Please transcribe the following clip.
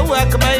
nyɛ sɛ kama